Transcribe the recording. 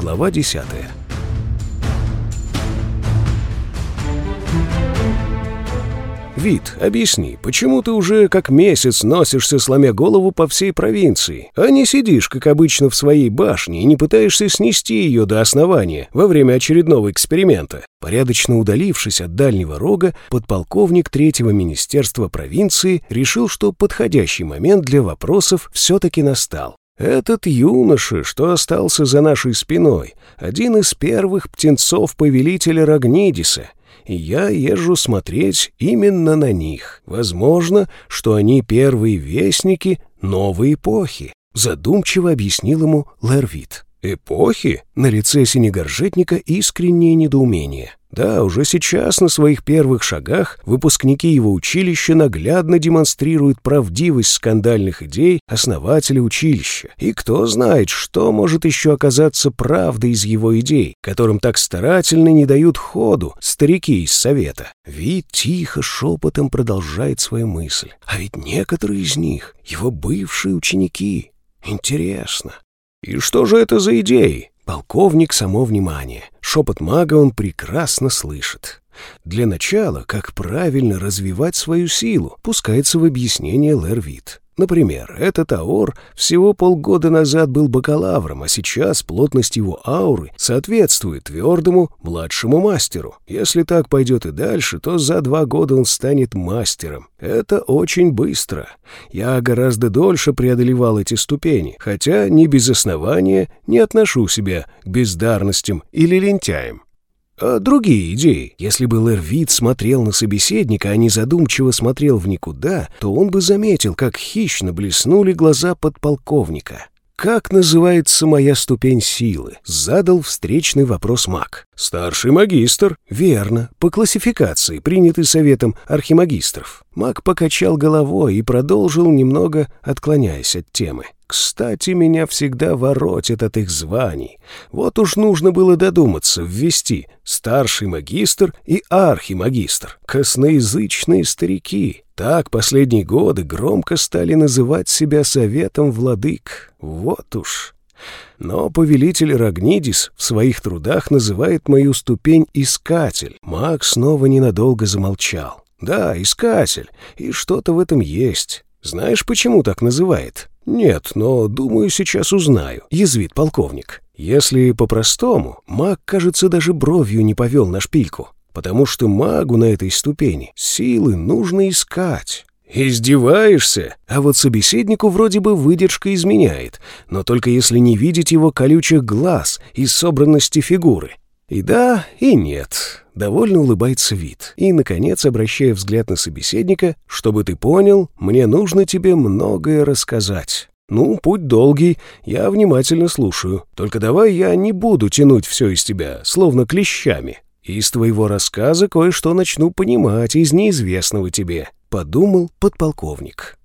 Глава 10 «Вид, объясни, почему ты уже как месяц носишься, сломя голову по всей провинции, а не сидишь, как обычно, в своей башне и не пытаешься снести ее до основания во время очередного эксперимента?» Порядочно удалившись от дальнего рога, подполковник третьего министерства провинции решил, что подходящий момент для вопросов все-таки настал. Этот юноша, что остался за нашей спиной, один из первых птенцов повелителя Рагнидиса — и я езжу смотреть именно на них. Возможно, что они первые вестники новой эпохи», — задумчиво объяснил ему Лервит. «Эпохи?» На лице синегоржетника искреннее недоумение. Да, уже сейчас на своих первых шагах выпускники его училища наглядно демонстрируют правдивость скандальных идей основателя училища. И кто знает, что может еще оказаться правдой из его идей, которым так старательно не дают ходу старики из совета. Вид тихо, шепотом продолжает свою мысль. А ведь некоторые из них — его бывшие ученики. Интересно. И что же это за идеи? Полковник само внимание. Шепот мага он прекрасно слышит. Для начала, как правильно развивать свою силу, пускается в объяснение Лервит. Например, этот Аор всего полгода назад был бакалавром, а сейчас плотность его ауры соответствует твердому младшему мастеру. Если так пойдет и дальше, то за два года он станет мастером. Это очень быстро. Я гораздо дольше преодолевал эти ступени, хотя не без основания не отношу себя к бездарностям или лентяям. А другие идеи. Если бы Лервит смотрел на собеседника, а не задумчиво смотрел в никуда, то он бы заметил, как хищно блеснули глаза подполковника. «Как называется моя ступень силы?» — задал встречный вопрос маг. «Старший магистр». «Верно. По классификации, принятой советом архимагистров». Маг покачал головой и продолжил, немного отклоняясь от темы. Кстати, меня всегда воротит от их званий. Вот уж нужно было додуматься ввести старший магистр и архимагистр. Косноязычные старики. Так последние годы громко стали называть себя советом владык. Вот уж. Но повелитель Рагнидис в своих трудах называет мою ступень «искатель». Маг снова ненадолго замолчал. «Да, искатель, и что-то в этом есть. Знаешь, почему так называет?» «Нет, но, думаю, сейчас узнаю», — язвит полковник. Если по-простому, маг, кажется, даже бровью не повел на шпильку, потому что магу на этой ступени силы нужно искать. «Издеваешься?» А вот собеседнику вроде бы выдержка изменяет, но только если не видеть его колючих глаз и собранности фигуры. И да, и нет. Довольно улыбается вид. И, наконец, обращая взгляд на собеседника, чтобы ты понял, мне нужно тебе многое рассказать. Ну, путь долгий, я внимательно слушаю. Только давай я не буду тянуть все из тебя, словно клещами. Из твоего рассказа кое-что начну понимать из неизвестного тебе, подумал подполковник.